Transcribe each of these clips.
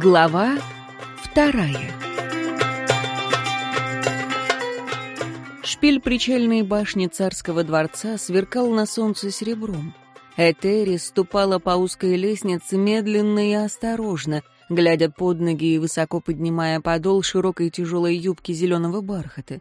Глава вторая Шпиль причальной башни царского дворца сверкал на солнце серебром. Этери ступала по узкой лестнице медленно и осторожно, глядя под ноги и высоко поднимая подол широкой тяжелой юбки зеленого бархата.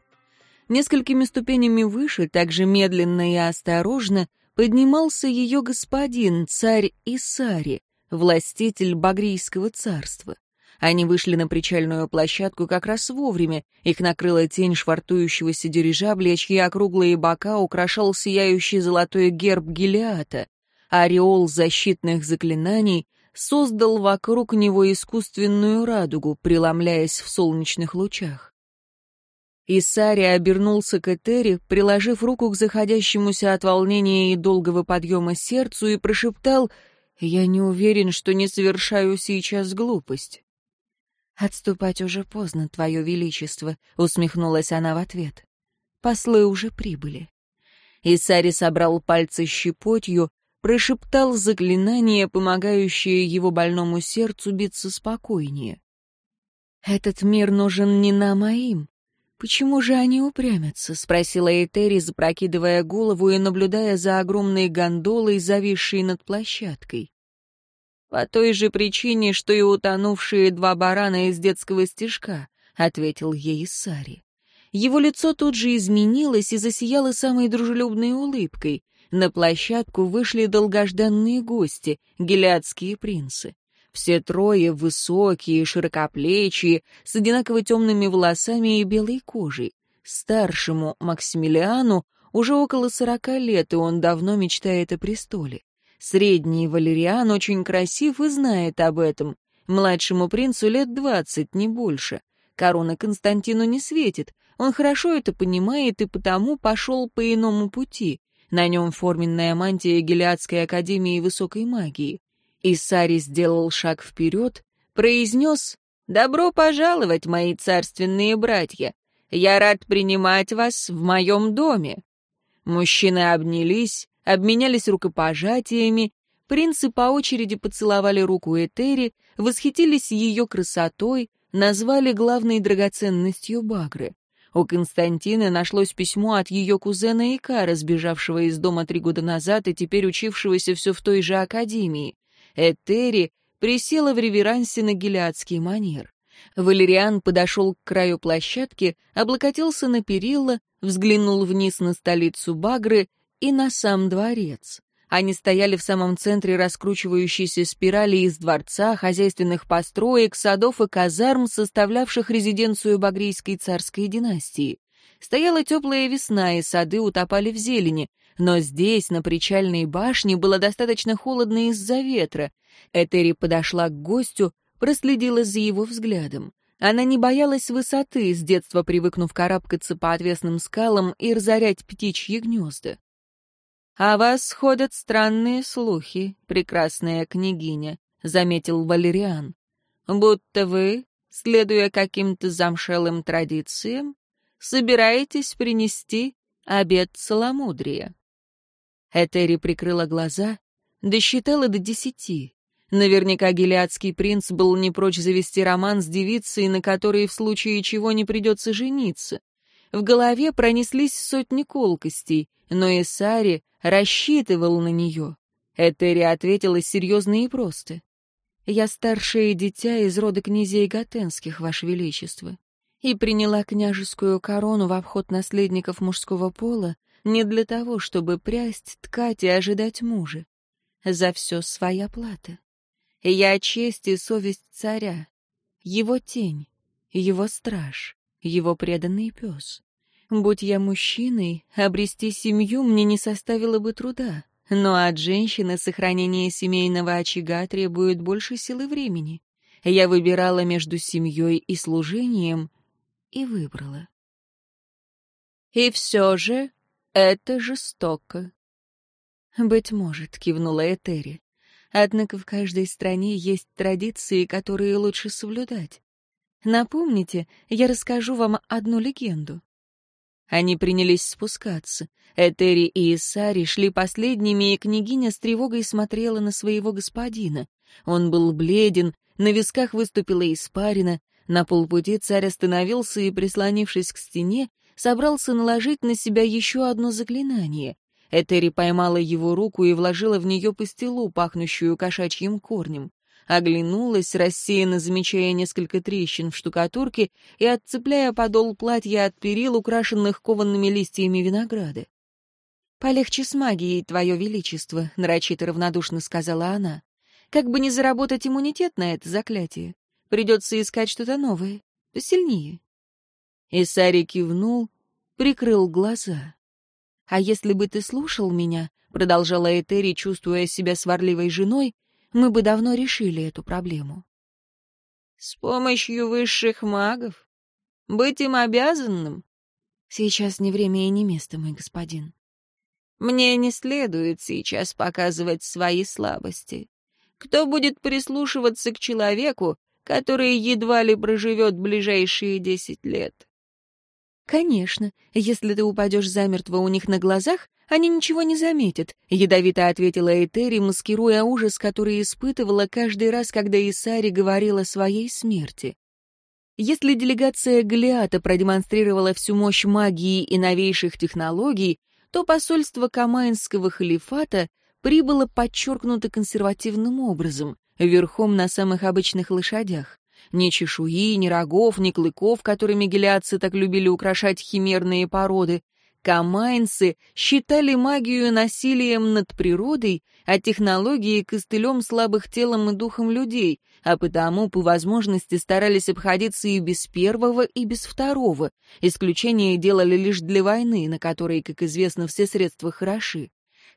Несколькими ступенями выше, также медленно и осторожно, поднимался ее господин, царь Исари, властитель Багрийского царства. Они вышли на причальную площадку как раз вовремя. Их накрыла тень швартующегося дирижабля, чьи округлые бока украшал сияющий золотой герб Гелиата. Ореол защитных заклинаний создал вокруг него искусственную радугу, преломляясь в солнечных лучах. Исари обернулся к Этери, приложив руку к заходящемуся от волнения и долгого подъема сердцу и прошептал «Я не уверен, что не совершаю сейчас глупость». «Отступать уже поздно, Твое Величество», — усмехнулась она в ответ. «Послы уже прибыли». Исари собрал пальцы щепотью, прошептал заклинание, помогающее его больному сердцу биться спокойнее. «Этот мир нужен не нам, а им. Почему же они упрямятся?» — спросила Этери, запрокидывая голову и наблюдая за огромной гондолой, зависшей над площадкой. «По той же причине, что и утонувшие два барана из детского стишка», — ответил ей Сари. Его лицо тут же изменилось и засияло самой дружелюбной улыбкой. На площадку вышли долгожданные гости, гелиадские принцы. Все трое высокие, широкоплечие, с одинаково темными волосами и белой кожей. Старшему Максимилиану уже около сорока лет, и он давно мечтает о престоле. Средний Валериан очень красив и знает об этом. Младшему принцу лет двадцать, не больше. Корона Константину не светит. Он хорошо это понимает и потому пошел по иному пути. На нем форменная мантия Гелиадской академии высокой магии. Исари сделал шаг вперед, произнес «Добро пожаловать, мои царственные братья! Я рад принимать вас в моем доме!» Мужчины обнялись, обменялись рукопожатиями, принцы по очереди поцеловали руку Этери, восхитились ее красотой, назвали главной драгоценностью Багры. У Константины нашлось письмо от ее кузена Икара, сбежавшего из дома три года назад и теперь учившегося все в той же академии. Этери присела в реверансе на гелиадский манер. Валериан подошел к краю площадки, облокотился на перила, взглянул вниз на столицу Багры и на сам дворец. Они стояли в самом центре раскручивающейся спирали из дворца, хозяйственных построек, садов и казарм, составлявших резиденцию Багрийской царской династии. Стояла теплая весна, и сады утопали в зелени, но здесь, на причальной башне, было достаточно холодно из-за ветра. Этери подошла к гостю, проследила за его взглядом. Она не боялась высоты, с детства привыкнув карабкаться по отвесным скалам и разорять птичьи гнезда. «О вас ходят странные слухи, прекрасная княгиня», — заметил Валериан. «Будто вы, следуя каким-то замшелым традициям, собираетесь принести обед целомудрия». Этери прикрыла глаза, досчитала до десяти. Наверняка гелиадский принц был не прочь завести роман с девицей, на которой в случае чего не придется жениться. В голове пронеслись сотни колкостей, но Исари рассчитывал на нее. Этери ответила серьезно и просто. «Я старшее дитя из рода князей Готенских, Ваше Величество, и приняла княжескую корону в обход наследников мужского пола не для того, чтобы прясть, ткать и ожидать мужа. За все своя плата. Я честь и совесть царя, его тень, его страж, его преданный пес. Будь я мужчиной, обрести семью мне не составило бы труда, но от женщины сохранение семейного очага требует больше силы времени. Я выбирала между семьей и служением и выбрала. И все же это жестоко. Быть может, кивнула Этери. Однако в каждой стране есть традиции, которые лучше соблюдать. Напомните, я расскажу вам одну легенду. Они принялись спускаться. Этери и Исари шли последними, и княгиня с тревогой смотрела на своего господина. Он был бледен, на висках выступила испарина, на полпути царь остановился и, прислонившись к стене, собрался наложить на себя еще одно заклинание. Этери поймала его руку и вложила в нее пастилу, пахнущую кошачьим корнем. Оглянулась, рассеянно замечая несколько трещин в штукатурке и отцепляя подол платья от перил, украшенных кованными листьями винограда. «Полегче с магией, Твое Величество», — нарочито равнодушно сказала она. «Как бы не заработать иммунитет на это заклятие. Придется искать что-то новое, посильнее». Исари кивнул, прикрыл глаза. «А если бы ты слушал меня», — продолжала Этери, чувствуя себя сварливой женой, «мы бы давно решили эту проблему». «С помощью высших магов? Быть им обязанным?» «Сейчас не время и не место, мой господин». «Мне не следует сейчас показывать свои слабости. Кто будет прислушиваться к человеку, который едва ли проживет ближайшие десять лет?» «Конечно, если ты упадешь замертво у них на глазах, они ничего не заметят», — ядовито ответила Этери, маскируя ужас, который испытывала каждый раз, когда Исари говорила о своей смерти. Если делегация Глиата продемонстрировала всю мощь магии и новейших технологий, то посольство Камаинского халифата прибыло подчеркнуто консервативным образом, верхом на самых обычных лошадях. Ни чешуи, ни рогов, ни клыков, которыми гелиадцы так любили украшать химерные породы. Камайнцы считали магию насилием над природой, а технологии — костылем слабых телом и духом людей, а потому, по возможности, старались обходиться и без первого, и без второго. Исключение делали лишь для войны, на которой, как известно, все средства хороши.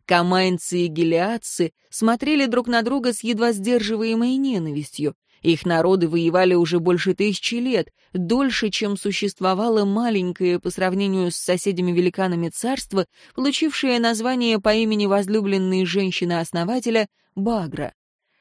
Камайнцы и гелиадцы смотрели друг на друга с едва сдерживаемой ненавистью. Их народы воевали уже больше тысячи лет, дольше, чем существовало маленькое по сравнению с соседями-великанами царство, получившее название по имени возлюбленной женщины-основателя Багра.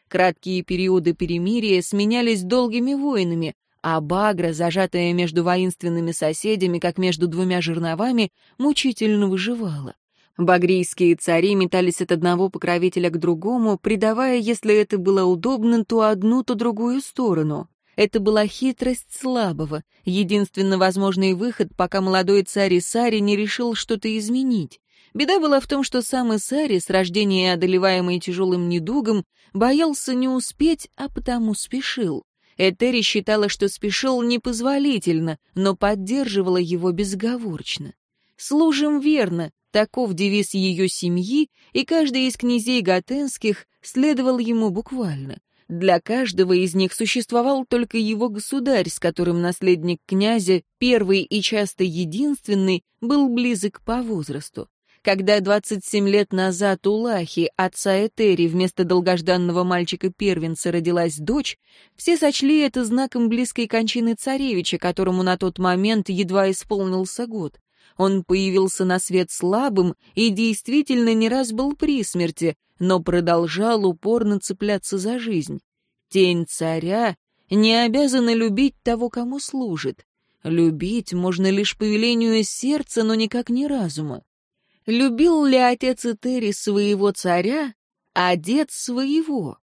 Краткие периоды перемирия сменялись долгими войнами, а Багра, зажатая между воинственными соседями, как между двумя жерновами, мучительно выживала. Багрийские цари метались от одного покровителя к другому, придавая, если это было удобно, то одну, то другую сторону. Это была хитрость слабого, единственно возможный выход, пока молодой царь Исари не решил что-то изменить. Беда была в том, что сам Исари, с рождения одолеваемый тяжелым недугом, боялся не успеть, а потому спешил. Этери считала, что спешил непозволительно, но поддерживала его безговорчно. «Служим верно», Таков девиз ее семьи, и каждый из князей Готенских следовал ему буквально. Для каждого из них существовал только его государь, с которым наследник князя, первый и часто единственный, был близок по возрасту. Когда 27 лет назад у Лахи, отца Этери, вместо долгожданного мальчика-первенца родилась дочь, все сочли это знаком близкой кончины царевича, которому на тот момент едва исполнился год. Он появился на свет слабым и действительно не раз был при смерти, но продолжал упорно цепляться за жизнь. Тень царя не обязана любить того, кому служит. Любить можно лишь по велению сердца, но никак не разума. Любил ли отец Этери своего царя, а дед своего?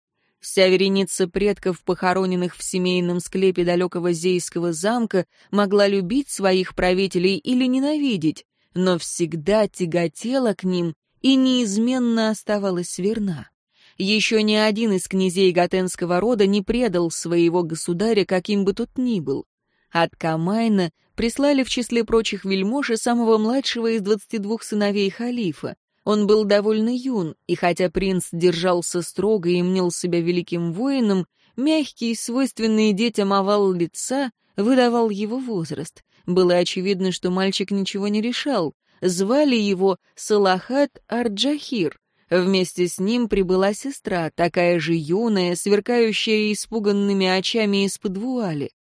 Вся вереница предков, похороненных в семейном склепе далекого Зейского замка, могла любить своих правителей или ненавидеть, но всегда тяготела к ним и неизменно оставалась верна. Еще ни один из князей Готенского рода не предал своего государя, каким бы тот ни был. От Камайна прислали в числе прочих вельмож и самого младшего из двадцати двух сыновей халифа. Он был довольно юн, и хотя принц держался строго и мнил себя великим воином, мягкий, свойственный детям овал лица выдавал его возраст. Было очевидно, что мальчик ничего не решал. Звали его Салахат Арджахир. Вместе с ним прибыла сестра, такая же юная, сверкающая испуганными очами из-под вуали.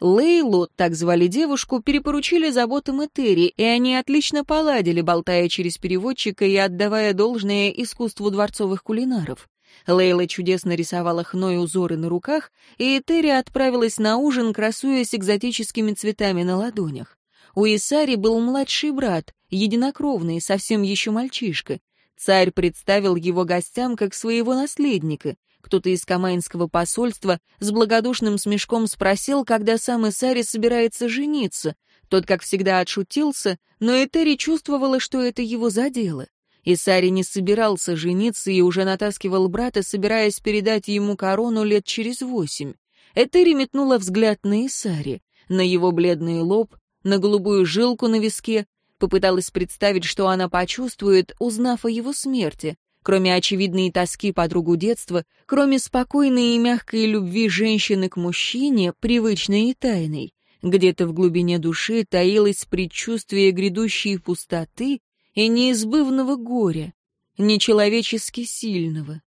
Лейлу, так звали девушку, перепоручили заботам Этери, и они отлично поладили, болтая через переводчика и отдавая должное искусству дворцовых кулинаров. Лейла чудесно рисовала хной узоры на руках, и Этери отправилась на ужин, красуясь экзотическими цветами на ладонях. У Исари был младший брат, единокровный, совсем еще мальчишка. Царь представил его гостям как своего наследника. Кто-то из Камайнского посольства с благодушным смешком спросил, когда сам Исари собирается жениться. Тот, как всегда, отшутился, но Этери чувствовала, что это его задело. Исари не собирался жениться и уже натаскивал брата, собираясь передать ему корону лет через восемь. Этери метнула взгляд на Исари, на его бледный лоб, на голубую жилку на виске, попыталась представить, что она почувствует, узнав о его смерти кроме очевидной тоски по другу детства, кроме спокойной и мягкой любви женщины к мужчине, привычной и тайной. Где-то в глубине души таилось предчувствие грядущей пустоты и неизбывного горя, нечеловечески сильного,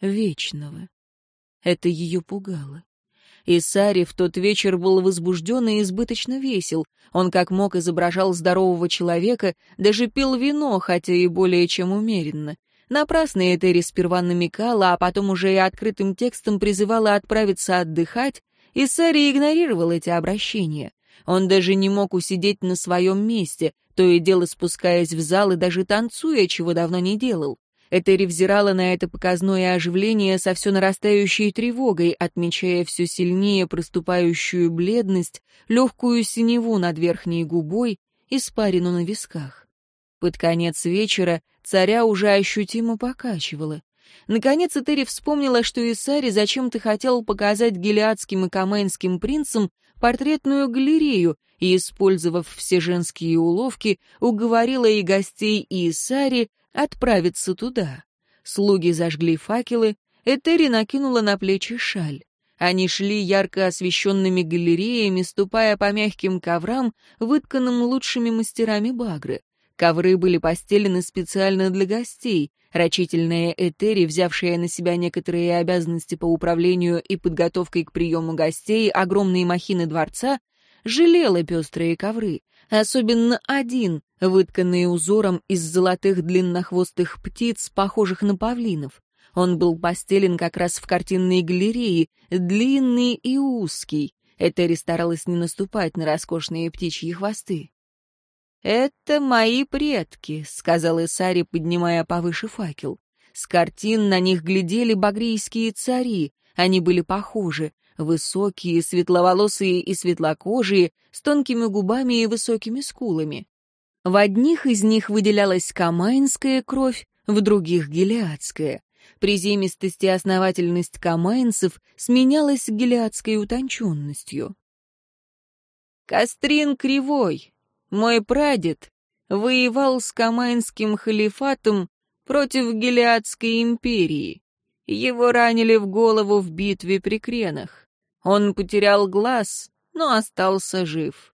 вечного. Это ее пугало. И Сари в тот вечер был возбужден и избыточно весел. Он как мог изображал здорового человека, даже пил вино, хотя и более чем умеренно. Напрасно Этери сперва намекала, а потом уже и открытым текстом призывала отправиться отдыхать, и Сари игнорировал эти обращения. Он даже не мог усидеть на своем месте, то и дело спускаясь в зал и даже танцуя, чего давно не делал. Этери взирала на это показное оживление со все нарастающей тревогой, отмечая все сильнее проступающую бледность, легкую синеву над верхней губой и спарину на висках. Под конец вечера Царя уже ощутимо покачивало. Наконец Этери вспомнила, что Исари зачем-то хотел показать гелиадским и каменским принцам портретную галерею и, использовав все женские уловки, уговорила и гостей, и Исари отправиться туда. Слуги зажгли факелы, Этери накинула на плечи шаль. Они шли ярко освещенными галереями, ступая по мягким коврам, вытканным лучшими мастерами Багры. Ковры были постелены специально для гостей. Рачительная Этери, взявшая на себя некоторые обязанности по управлению и подготовкой к приему гостей огромные махины дворца, жалела пестрые ковры. Особенно один, вытканный узором из золотых длиннохвостых птиц, похожих на павлинов. Он был постелен как раз в картинной галерее, длинный и узкий. Этери старалась не наступать на роскошные птичьи хвосты. «Это мои предки», — сказал Исари, поднимая повыше факел. С картин на них глядели багрийские цари. Они были похожи. Высокие, светловолосые и светлокожие, с тонкими губами и высокими скулами. В одних из них выделялась камайнская кровь, в других — гелиадская. Приземистость и основательность камайнцев сменялась гелиадской утонченностью. «Кострин кривой», мой прадед воевал с Камайнским халифатом против Гелиадской империи. Его ранили в голову в битве при Кренах. Он потерял глаз, но остался жив.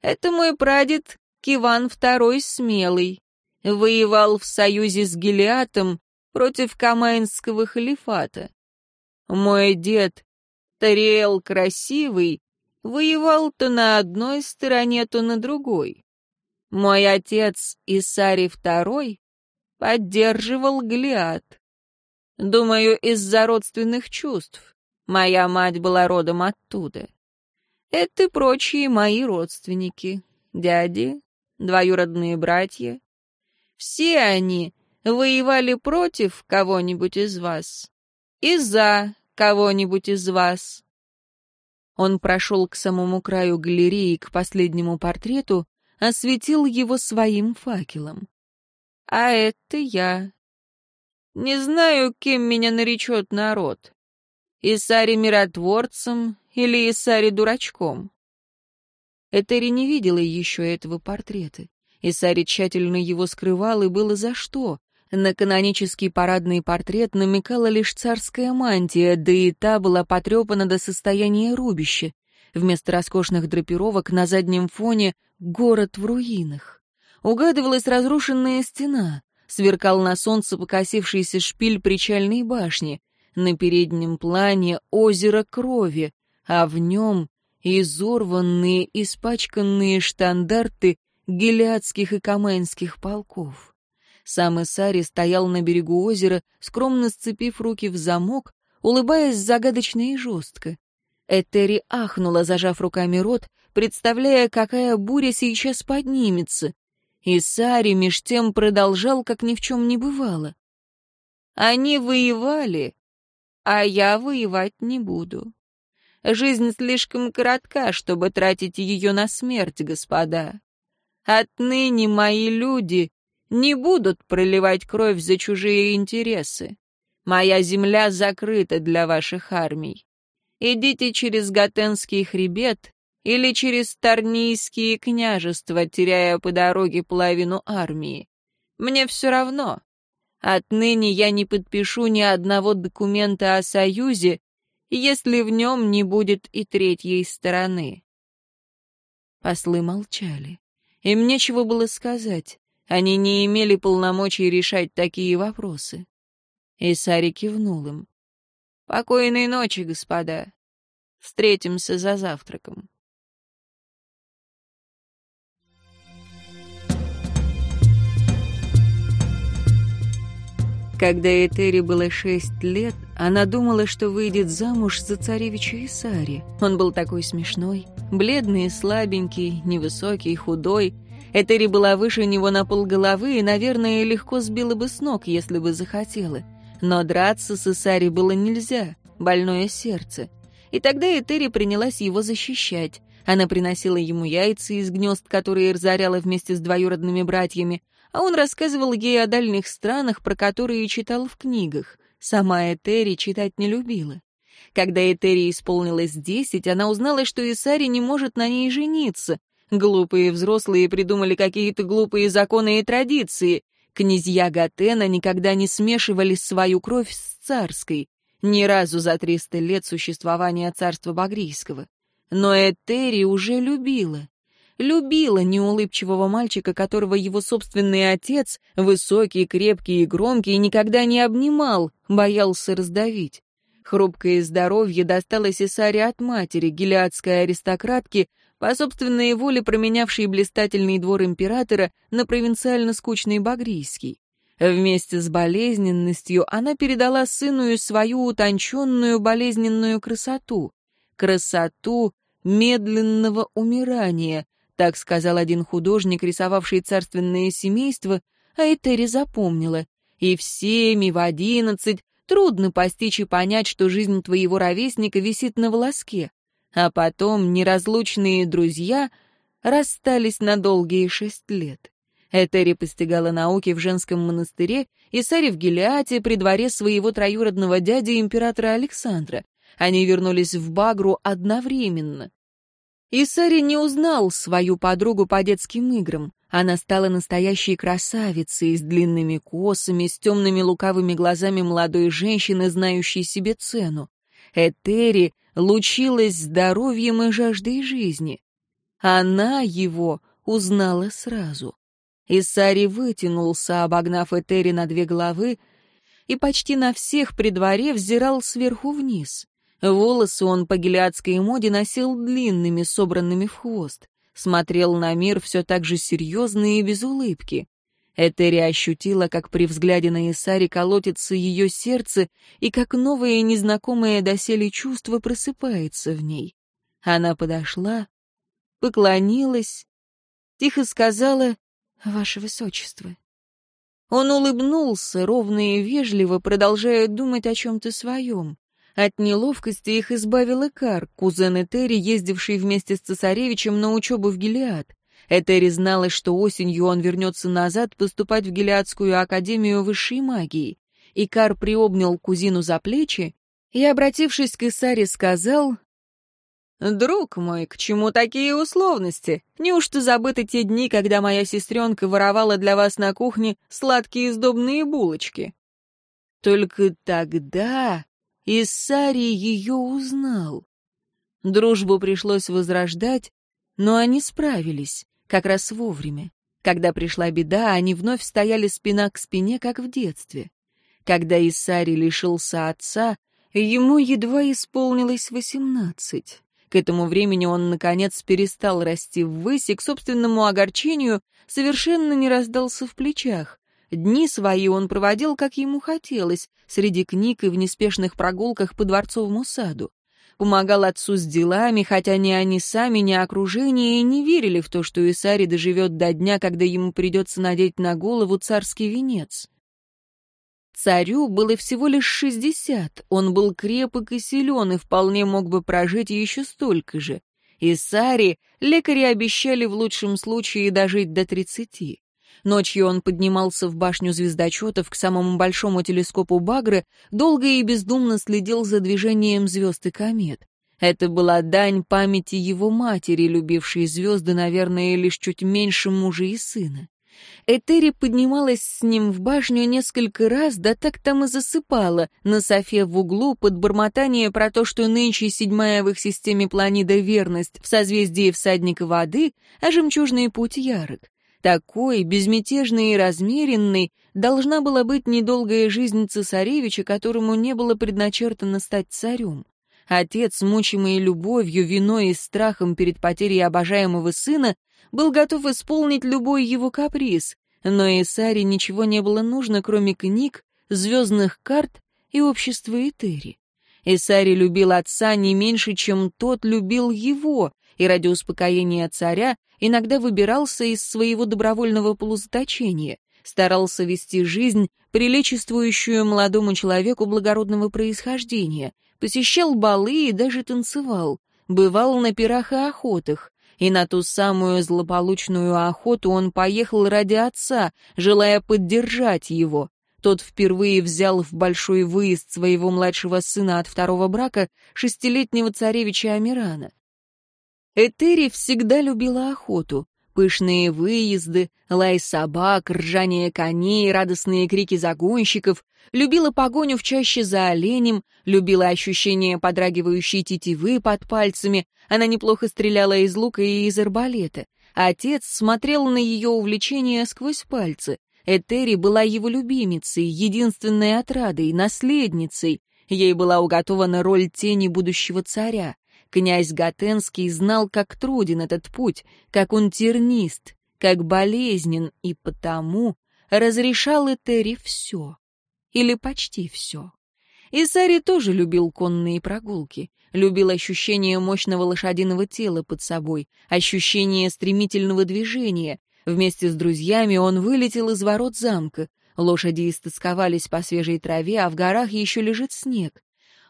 Это мой прадед Киван II Смелый. Воевал в союзе с Гелиатом против Камайнского халифата. Мой дед Тариэл Красивый воевал то на одной стороне, то на другой. Мой отец Исари II поддерживал Глиад. Думаю, из-за родственных чувств. Моя мать была родом оттуда. Это прочие мои родственники, дяди, двоюродные братья. Все они воевали против кого-нибудь из вас и за кого-нибудь из вас. Он прошел к самому краю галереи, к последнему портрету, осветил его своим факелом. «А это я. Не знаю, кем меня наречет народ. Исари миротворцем или Исари дурачком». Этери не видела еще этого портрета. Исари тщательно его скрывал, и было за что. На канонический парадный портрет намекала лишь царская мантия, да и та была потрепана до состояния рубища. Вместо роскошных драпировок на заднем фоне город в руинах. Угадывалась разрушенная стена, сверкал на солнце покосившийся шпиль причальной башни, на переднем плане озеро крови, а в нем изорванные, испачканные штандарты гелиадских и каменских полков. Сам Исари стоял на берегу озера, скромно сцепив руки в замок, улыбаясь загадочно и жестко. Этери ахнула, зажав руками рот, представляя, какая буря сейчас поднимется. Исари меж тем продолжал, как ни в чем не бывало. Они воевали а я воевать не буду. Жизнь слишком коротка, чтобы тратить ее на смерть, господа. Отныне мои люди не будут проливать кровь за чужие интересы. Моя земля закрыта для ваших армий. Идите через Гатенский хребет или через Тарнийские княжества, теряя по дороге половину армии. Мне все равно. Отныне я не подпишу ни одного документа о союзе, если в нем не будет и третьей стороны. Послы молчали. Им нечего было сказать. Они не имели полномочий решать такие вопросы. И Сари кивнул им. «Покойной ночи, господа. Встретимся за завтраком». Когда Этери было шесть лет, она думала, что выйдет замуж за царевича Исари. Он был такой смешной, бледный и слабенький, невысокий, худой. Этери была выше него на полголовы и, наверное, легко сбила бы с ног, если бы захотела. Но драться с Исари было нельзя, больное сердце. И тогда Этери принялась его защищать. Она приносила ему яйца из гнезд, которые разоряла вместе с двоюродными братьями, а он рассказывал ей о дальних странах, про которые читал в книгах. Сама Этери читать не любила. Когда Этери исполнилось десять, она узнала, что Исари не может на ней жениться. Глупые взрослые придумали какие-то глупые законы и традиции. Князья Гатена никогда не смешивали свою кровь с царской. Ни разу за триста лет существования царства Багрийского. Но Этери уже любила любила неулыбчивого мальчика, которого его собственный отец, высокий, крепкий и громкий, никогда не обнимал, боялся раздавить. Хрупкое здоровье досталось Исаре от матери, гелиадской аристократки, по собственной воле променявшей блистательный двор императора на провинциально-скучный Багрийский. Вместе с болезненностью она передала сыну и свою утонченную болезненную красоту. Красоту медленного умирания, так сказал один художник, рисовавший царственное семейство, а Этери запомнила. И в семь, и в одиннадцать трудно постичь и понять, что жизнь твоего ровесника висит на волоске. А потом неразлучные друзья расстались на долгие шесть лет. Этери постигала науки в женском монастыре и Саре в Гелиате при дворе своего троюродного дяди императора Александра. Они вернулись в Багру одновременно. Исари не узнал свою подругу по детским играм. Она стала настоящей красавицей с длинными косами, с темными лукавыми глазами молодой женщины, знающей себе цену. Этери лучилась здоровьем и жаждой жизни. Она его узнала сразу. Исари вытянулся, обогнав Этери на две головы, и почти на всех при дворе взирал сверху вниз. Волосы он по гелиадской моде носил длинными, собранными в хвост. Смотрел на мир все так же серьезно и без улыбки. Этери ощутила, как при взгляде на Исари колотится ее сердце, и как новое незнакомое доселе чувство просыпается в ней. Она подошла, поклонилась, тихо сказала «Ваше Высочество». Он улыбнулся, ровно и вежливо, продолжая думать о чем-то своем. От неловкости их избавил Икар, кузен Этери, ездивший вместе с цесаревичем на учебу в Гелиад. Этери знала, что осенью он вернется назад поступать в Гелиадскую академию высшей магии. Икар приобнял кузину за плечи и, обратившись к Исаре, сказал, «Друг мой, к чему такие условности? Неужто забыты те дни, когда моя сестренка воровала для вас на кухне сладкие сдобные булочки?» Только тогда и Сари ее узнал. Дружбу пришлось возрождать, но они справились, как раз вовремя. Когда пришла беда, они вновь стояли спина к спине, как в детстве. Когда Исари лишился отца, ему едва исполнилось восемнадцать. К этому времени он, наконец, перестал расти ввысь и, к собственному огорчению, совершенно не раздался в плечах. Дни свои он проводил, как ему хотелось, среди книг и в неспешных прогулках по дворцовому саду. Помогал отцу с делами, хотя ни они сами, ни окружение не верили в то, что Исари доживет до дня, когда ему придется надеть на голову царский венец. Царю было всего лишь шестьдесят, он был крепок и силен и вполне мог бы прожить еще столько же. И Саре лекари обещали в лучшем случае дожить до тридцати. Ночью он поднимался в башню звездочетов к самому большому телескопу Багры, долго и бездумно следил за движением звезд и комет. Это была дань памяти его матери, любившей звезды, наверное, лишь чуть меньше мужа и сына. Этери поднималась с ним в башню несколько раз, да так там и засыпала, на софе в углу под бормотание про то, что нынче седьмая в их системе планида верность в созвездии всадника воды, а жемчужный путь ярок. Такой, безмятежный и размеренный, должна была быть недолгая жизнь цесаревича, которому не было предначертано стать царем. Отец, мучимый любовью, виной и страхом перед потерей обожаемого сына, был готов исполнить любой его каприз, но Исаре ничего не было нужно, кроме книг, звездных карт и общества Этери. Исари любил отца не меньше, чем тот любил его, и ради успокоения царя иногда выбирался из своего добровольного полузаточения, старался вести жизнь, приличествующую молодому человеку благородного происхождения, посещал балы и даже танцевал, бывал на пирах и охотах, и на ту самую злополучную охоту он поехал ради отца, желая поддержать его. Тот впервые взял в большой выезд своего младшего сына от второго брака, шестилетнего царевича Амирана. Этери всегда любила охоту. Пышные выезды, лай собак, ржание коней, радостные крики загонщиков, любила погоню в чаще за оленем, любила ощущение подрагивающей тетивы под пальцами, она неплохо стреляла из лука и из арбалета. Отец смотрел на ее увлечение сквозь пальцы. Этери была его любимицей, единственной отрадой, наследницей. Ей была уготована роль тени будущего царя. Князь Гатенский знал, как труден этот путь, как он тернист, как болезнен, и потому разрешал Этери все. Или почти все. Исари тоже любил конные прогулки, любил ощущение мощного лошадиного тела под собой, ощущение стремительного движения. Вместе с друзьями он вылетел из ворот замка. Лошади истосковались по свежей траве, а в горах еще лежит снег.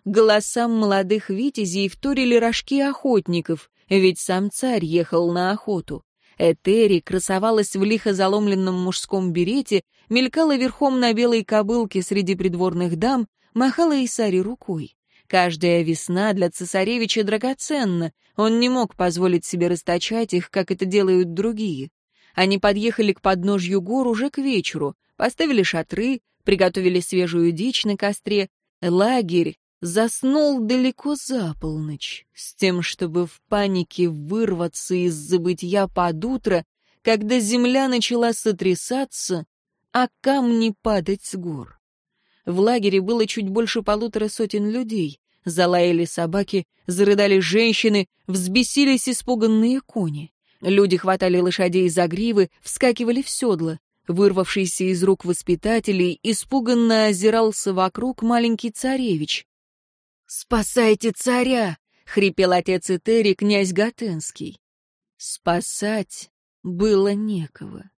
Голосам молодых витязей вторили рожки охотников, ведь сам царь ехал на охоту. Этери красовалась в лихо заломленном мужском берете, мелькала верхом на белой кобылке среди придворных дам, махала Исари рукой. Каждая весна для цесаревича драгоценна, он не мог позволить себе расточать их, как это делают другие. Они подъехали к подножью гор уже к вечеру, поставили шатры, приготовили свежую дичь на костре. Лагерь заснул далеко за полночь, с тем, чтобы в панике вырваться из забытья под утро, когда земля начала сотрясаться, а камни падать с гор. В лагере было чуть больше полутора сотен людей. Залаяли собаки, зарыдали женщины, взбесились испуганные кони. Люди хватали лошадей за гривы, вскакивали в седла. Вырвавшийся из рук воспитателей, испуганно озирался вокруг маленький царевич. «Спасайте царя!» — хрипел отец Этери, князь Гатенский. Спасать было некого.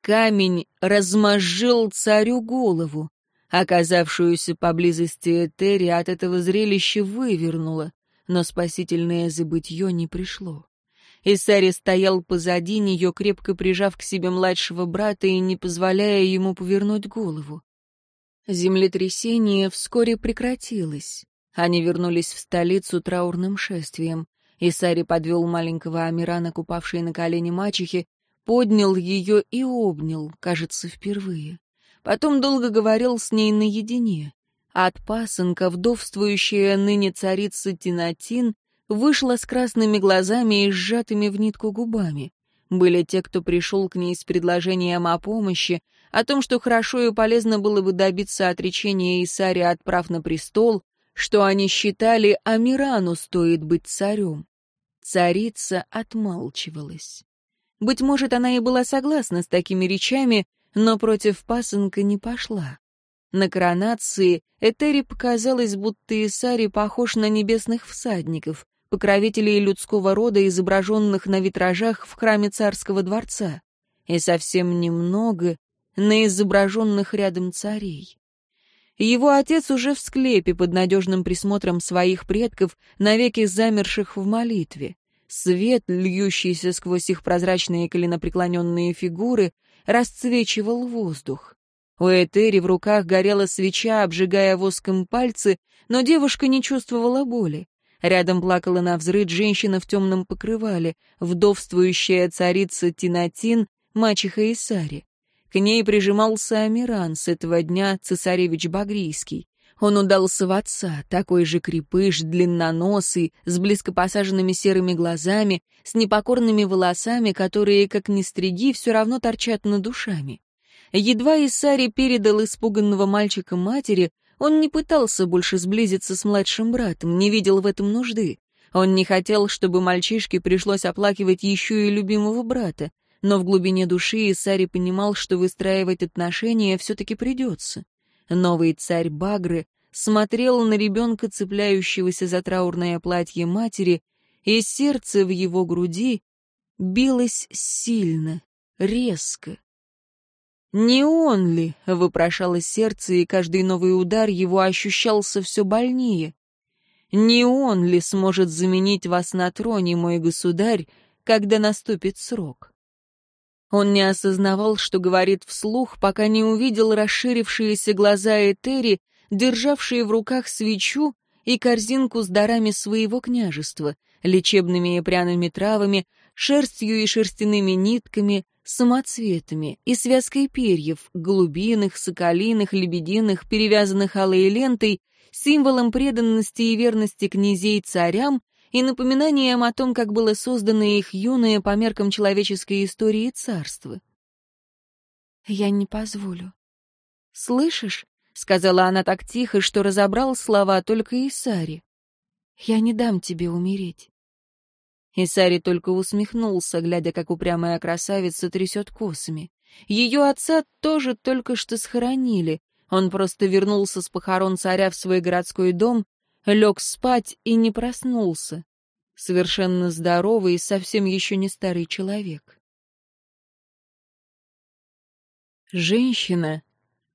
Камень размозжил царю голову. Оказавшуюся поблизости Этери от этого зрелища вывернула, но спасительное забытье не пришло. Исари стоял позади нее, крепко прижав к себе младшего брата и не позволяя ему повернуть голову. Землетрясение вскоре прекратилось. Они вернулись в столицу траурным шествием. Исари подвел маленького Амирана, купавшей на колени мачехи, поднял ее и обнял, кажется, впервые. Потом долго говорил с ней наедине. От пасынка вдовствующая ныне царица Тинатин вышла с красными глазами и сжатыми в нитку губами. Были те, кто пришел к ней с предложением о помощи, о том, что хорошо и полезно было бы добиться отречения Исари от прав на престол, что они считали, Амирану стоит быть царем. Царица отмалчивалась. Быть может, она и была согласна с такими речами, но против пасынка не пошла. На коронации Этери показалось, будто Исари похож на небесных всадников, покровителей людского рода, изображенных на витражах в храме царского дворца, и совсем немного на изображенных рядом царей. Его отец уже в склепе под надежным присмотром своих предков, навеки замерших в молитве. Свет, льющийся сквозь их прозрачные коленопреклоненные фигуры, расцвечивал воздух. У Этери в руках горела свеча, обжигая воском пальцы, но девушка не чувствовала боли. Рядом плакала на взрыд женщина в темном покрывале, вдовствующая царица Тинатин, мачеха Исари. К ней прижимался Амиран, с этого дня цесаревич Багрийский. Он удался в такой же крепыш, длинноносый, с близко посаженными серыми глазами, с непокорными волосами, которые, как ни стриги, все равно торчат над душами. Едва Исари передал испуганного мальчика матери, он не пытался больше сблизиться с младшим братом, не видел в этом нужды. Он не хотел, чтобы мальчишке пришлось оплакивать еще и любимого брата, но в глубине души Исари понимал, что выстраивать отношения все-таки придется. Новый царь Багры смотрел на ребенка, цепляющегося за траурное платье матери, и сердце в его груди билось сильно, резко. «Не он ли?» — вопрошало сердце, и каждый новый удар его ощущался все больнее. «Не он ли сможет заменить вас на троне, мой государь, когда наступит срок?» Он не осознавал, что говорит вслух, пока не увидел расширившиеся глаза Этери, державшие в руках свечу и корзинку с дарами своего княжества, лечебными и пряными травами, шерстью и шерстяными нитками, самоцветами и связкой перьев, голубиных, соколиных, лебединых, перевязанных алой лентой, символом преданности и верности князей царям и напоминанием о том, как было создано их юное по меркам человеческой истории царство. «Я не позволю». «Слышишь?» — сказала она так тихо, что разобрал слова только Исари. «Я не дам тебе умереть». Исари только усмехнулся, глядя, как упрямая красавица трясет косами. Ее отца тоже только что схоронили. Он просто вернулся с похорон царя в свой городской дом лег спать и не проснулся. Совершенно здоровый и совсем еще не старый человек. Женщина,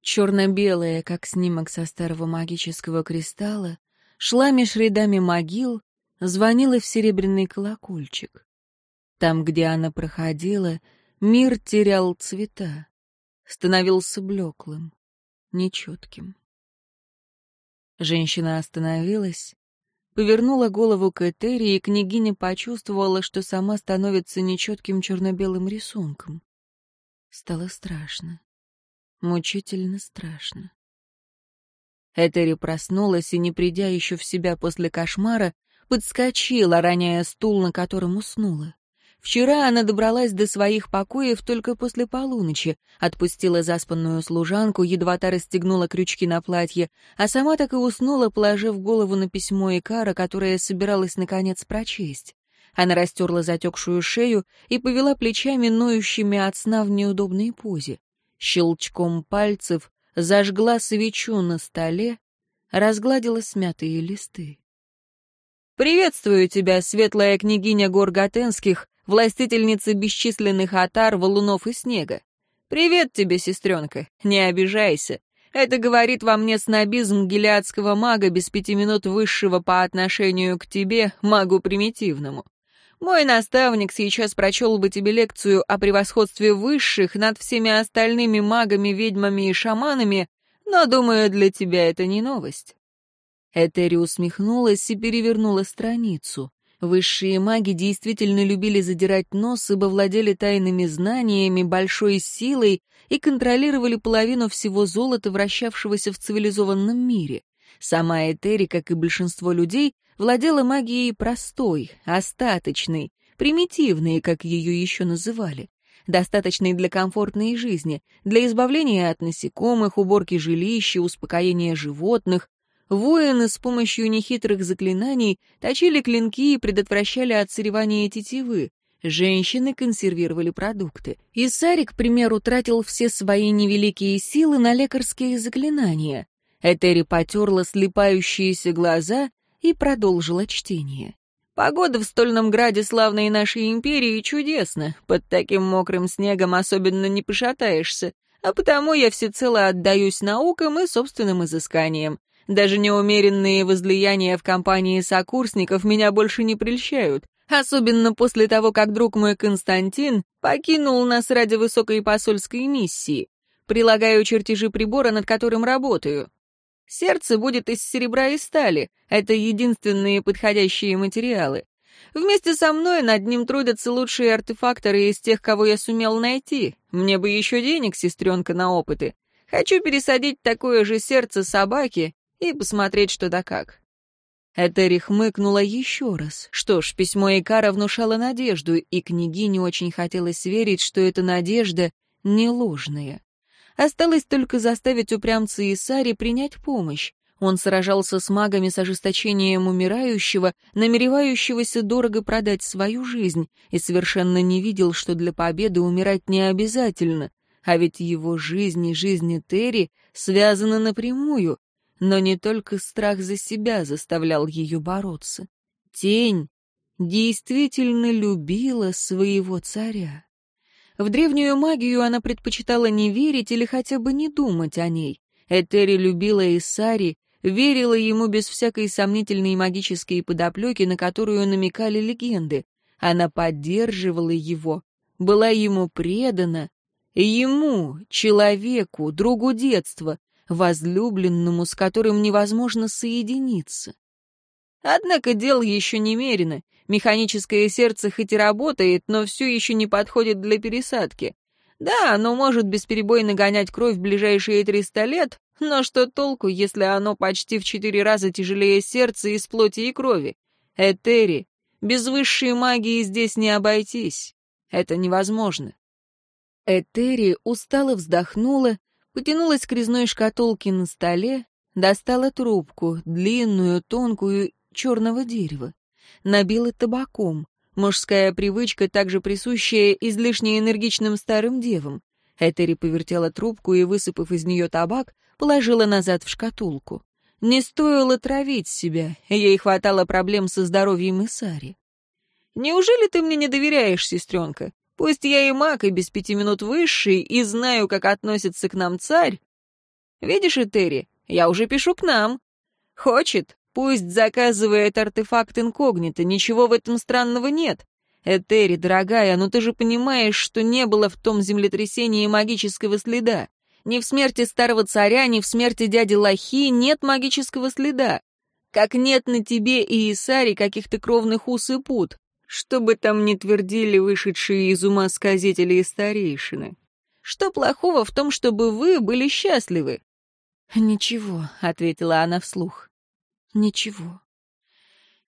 черно-белая, как снимок со старого магического кристалла, шла меж рядами могил, звонила в серебряный колокольчик. Там, где она проходила, мир терял цвета, становился блеклым, нечетким. Женщина остановилась, повернула голову к Этери, и княгиня почувствовала, что сама становится нечетким черно-белым рисунком. Стало страшно. Мучительно страшно. Этери проснулась и, не придя еще в себя после кошмара, подскочила, роняя стул, на котором уснула. Вчера она добралась до своих покоев только после полуночи, отпустила заспанную служанку, едва та расстегнула крючки на платье, а сама так и уснула, положив голову на письмо Икара, которое собиралась наконец прочесть. Она растерла затекшую шею и повела плечами, ноющими от сна в неудобной позе. Щелчком пальцев зажгла свечу на столе, разгладила смятые листы. «Приветствую тебя, светлая княгиня гор Готенских, властительница бесчисленных отар, валунов и снега. Привет тебе, сестренка, не обижайся. Это говорит во мне снобизм гелиадского мага без пяти минут высшего по отношению к тебе, магу примитивному. Мой наставник сейчас прочел бы тебе лекцию о превосходстве высших над всеми остальными магами, ведьмами и шаманами, но, думаю, для тебя это не новость. Этери усмехнулась и перевернула страницу. Высшие маги действительно любили задирать нос, ибо владели тайными знаниями, большой силой и контролировали половину всего золота, вращавшегося в цивилизованном мире. Сама Этери, как и большинство людей, владела магией простой, остаточной, примитивной, как ее еще называли достаточной для комфортной жизни, для избавления от насекомых, уборки жилища, успокоения животных, Воины с помощью нехитрых заклинаний точили клинки и предотвращали отсыревание тетивы. Женщины консервировали продукты. И Сарик, к примеру, тратил все свои невеликие силы на лекарские заклинания. Этери потерла слепающиеся глаза и продолжила чтение. Погода в Стольном Граде славной нашей империи чудесна. Под таким мокрым снегом особенно не пошатаешься. а потому я всецело отдаюсь наукам и собственным изысканиям. Даже неумеренные возлияния в компании сокурсников меня больше не прельщают, особенно после того, как друг мой Константин покинул нас ради высокой посольской миссии. Прилагаю чертежи прибора, над которым работаю. Сердце будет из серебра и стали, это единственные подходящие материалы. Вместе со мной над ним трудятся лучшие артефакторы из тех, кого я сумел найти. Мне бы еще денег, сестренка, на опыты. Хочу пересадить такое же сердце собаке и посмотреть, что да как». Этери хмыкнула еще раз. Что ж, письмо Икара внушало надежду, и княгине очень хотелось верить, что эта надежда не ложная. Осталось только заставить упрямца Исари принять помощь. Он сражался с магами с ожесточением умирающего, намеревающегося дорого продать свою жизнь, и совершенно не видел, что для победы умирать не обязательно. А ведь его жизнь и жизнь Терри связаны напрямую. Но не только страх за себя заставлял ее бороться. Тень действительно любила своего царя. В древнюю магию она предпочитала не верить или хотя бы не думать о ней. Этери любила Исари, верила ему без всякой сомнительной магической подоплеки, на которую намекали легенды. Она поддерживала его, была ему предана, ему, человеку, другу детства, возлюбленному, с которым невозможно соединиться. Однако дел еще немерено. Механическое сердце хоть и работает, но все еще не подходит для пересадки. Да, оно может бесперебойно гонять кровь в ближайшие 300 лет, но что толку, если оно почти в четыре раза тяжелее сердца из плоти и крови? Этери, без высшей магии здесь не обойтись. Это невозможно. Этери устало вздохнула, потянулась к резной шкатулке на столе, достала трубку, длинную, тонкую черного дерева. Набила табаком. Мужская привычка, также присущая излишне энергичным старым девам. Этери повертела трубку и, высыпав из нее табак, положила назад в шкатулку. Не стоило травить себя, ей хватало проблем со здоровьем Исари. «Неужели ты мне не доверяешь, сестренка? Пусть я и маг, и без пяти минут высший, и знаю, как относится к нам царь. Видишь, Этери, я уже пишу к нам. Хочет, Пусть заказывает артефакт инкогнито, ничего в этом странного нет. Этери, дорогая, но ты же понимаешь, что не было в том землетрясении магического следа. Ни в смерти старого царя, ни в смерти дяди Лохи нет магического следа. Как нет на тебе и Исаре каких-то кровных ус и пут. Что бы там ни твердили вышедшие из ума сказители и старейшины. Что плохого в том, чтобы вы были счастливы? «Ничего», — ответила она вслух. Ничего.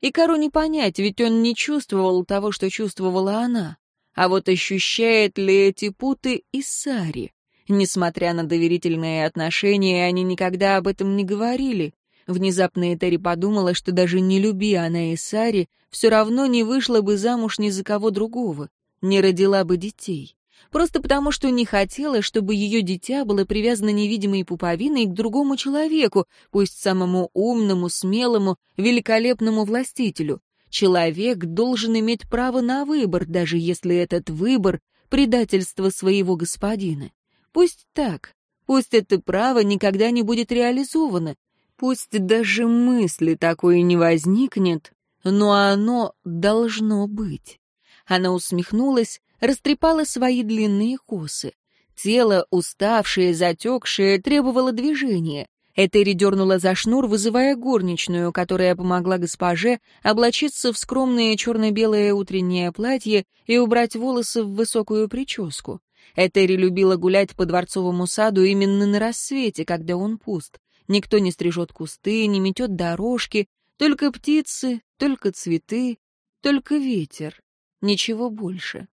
И Кару не понять, ведь он не чувствовал того, что чувствовала она. А вот ощущает ли эти путы и Сари? Несмотря на доверительные отношения, они никогда об этом не говорили. Внезапно Этери подумала, что даже не люби она и Сари, все равно не вышла бы замуж ни за кого другого, не родила бы детей просто потому, что не хотела, чтобы ее дитя было привязано невидимой пуповиной к другому человеку, пусть самому умному, смелому, великолепному властителю. Человек должен иметь право на выбор, даже если этот выбор — предательство своего господина. Пусть так, пусть это право никогда не будет реализовано, пусть даже мысли такой не возникнет, но оно должно быть. Она усмехнулась, растрепала свои длинные косы. Тело, уставшее, затекшее, требовало движения. Этери дернула за шнур, вызывая горничную, которая помогла госпоже облачиться в скромное черно-белое утреннее платье и убрать волосы в высокую прическу. Этери любила гулять по дворцовому саду именно на рассвете, когда он пуст. Никто не стрижет кусты, не метет дорожки, только птицы, только цветы, только ветер. Ничего больше.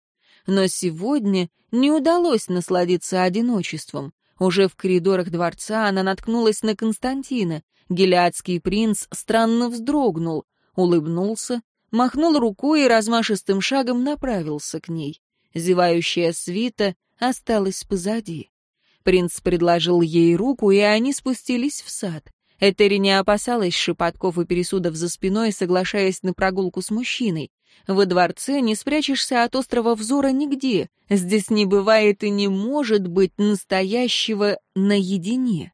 Но сегодня не удалось насладиться одиночеством. Уже в коридорах дворца она наткнулась на Константина. Гелиадский принц странно вздрогнул, улыбнулся, махнул рукой и размашистым шагом направился к ней. Зевающая свита осталась позади. Принц предложил ей руку, и они спустились в сад. Этери не опасалась шепотков и пересудов за спиной, соглашаясь на прогулку с мужчиной. Во дворце не спрячешься от острого взора нигде. Здесь не бывает и не может быть настоящего наедине.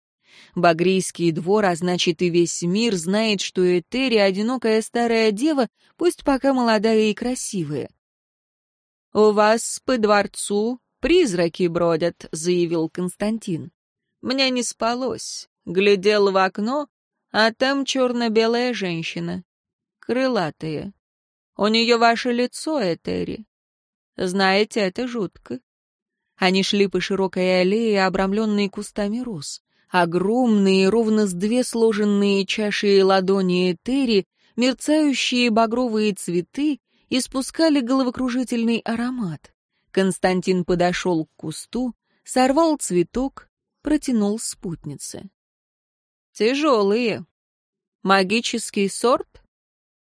Багрийский двор, а значит и весь мир, знает, что Этери — одинокая старая дева, пусть пока молодая и красивая. «У вас по дворцу призраки бродят», — заявил Константин. «Мне не спалось. Глядел в окно, а там черно-белая женщина. Крылатая. У нее ваше лицо, Этери. Знаете, это жутко». Они шли по широкой аллее, обрамленной кустами роз. Огромные, ровно с две сложенные чаши ладони Этери, мерцающие багровые цветы, испускали головокружительный аромат. Константин подошел к кусту, сорвал цветок, протянул спутнице. «Тяжелые. Магический сорт?»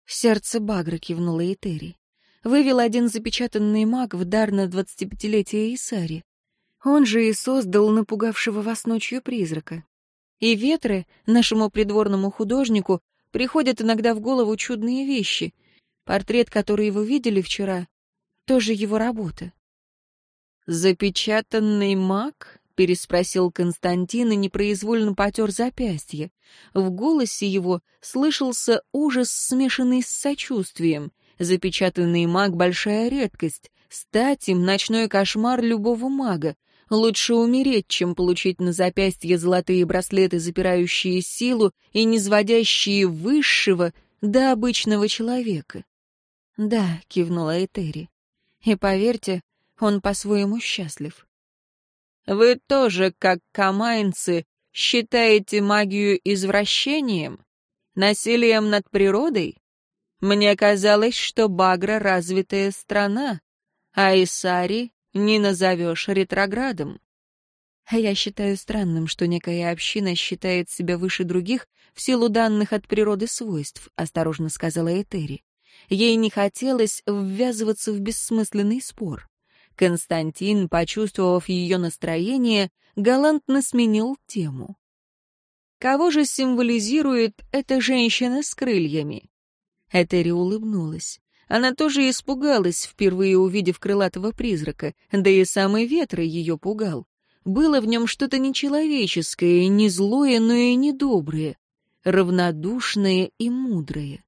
Сердце Багра кивнула Этери. Вывел один запечатанный маг в дар на двадцатипятилетие Исари. Он же и создал напугавшего вас ночью призрака. И ветры, нашему придворному художнику, приходят иногда в голову чудные вещи. Портрет, который вы видели вчера, тоже его работа. «Запечатанный маг?» — переспросил Константин и непроизвольно потер запястье. В голосе его слышался ужас, смешанный с сочувствием. Запечатанный маг — большая редкость. Стать им ночной кошмар любого мага. Лучше умереть, чем получить на запястье золотые браслеты, запирающие силу и низводящие высшего до обычного человека. «Да», — кивнула Этери. «И поверьте, он по-своему счастлив». «Вы тоже, как камайнцы, считаете магию извращением? Насилием над природой? Мне казалось, что Багра — развитая страна, а Исари не назовешь ретроградом. А я считаю странным, что некая община считает себя выше других в силу данных от природы свойств, осторожно сказала Этери. Ей не хотелось ввязываться в бессмысленный спор. Константин, почувствовав ее настроение, галантно сменил тему. Кого же символизирует эта женщина с крыльями? Этери улыбнулась. Она тоже испугалась, впервые увидев крылатого призрака, да и самый ветер ее пугал. Было в нем что-то нечеловеческое, не злое, но и недоброе, равнодушное и мудрое.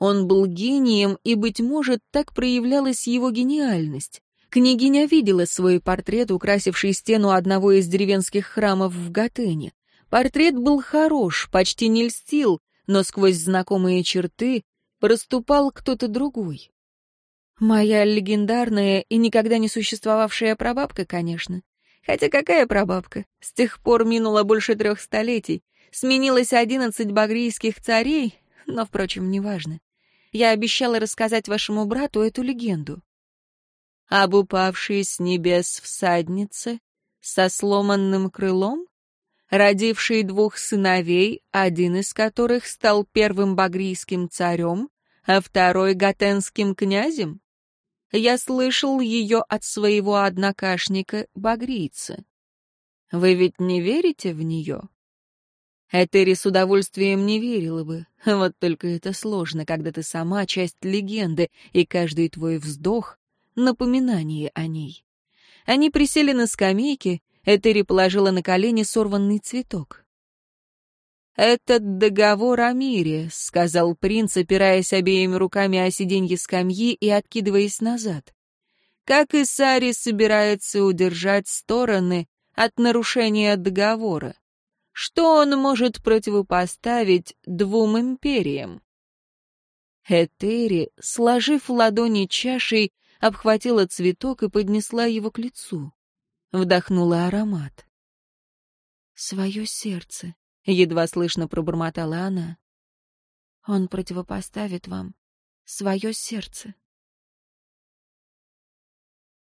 Он был гением, и, быть может, так проявлялась его гениальность. Княгиня видела свой портрет, украсивший стену одного из деревенских храмов в Гатене. Портрет был хорош, почти не льстил, но сквозь знакомые черты проступал кто-то другой. Моя легендарная и никогда не существовавшая прабабка, конечно. Хотя какая прабабка? С тех пор минуло больше трех столетий. Сменилось одиннадцать багрийских царей, но, впрочем, неважно. Я обещала рассказать вашему брату эту легенду. Об упавшей с небес всаднице со сломанным крылом? родивший двух сыновей, один из которых стал первым багрийским царем, а второй — гатенским князем? Я слышал ее от своего однокашника, багрийца. Вы ведь не верите в нее? Этери с удовольствием не верила бы. Вот только это сложно, когда ты сама часть легенды, и каждый твой вздох — напоминание о ней. Они присели на скамейке, Этери положила на колени сорванный цветок. «Этот договор о мире», — сказал принц, опираясь обеими руками о сиденье скамьи и откидываясь назад. «Как и Сари собирается удержать стороны от нарушения договора? Что он может противопоставить двум империям?» Этери, сложив ладони чашей, обхватила цветок и поднесла его к лицу вдохнула аромат. «Свое сердце», — едва слышно пробормотала она. «Он противопоставит вам свое сердце».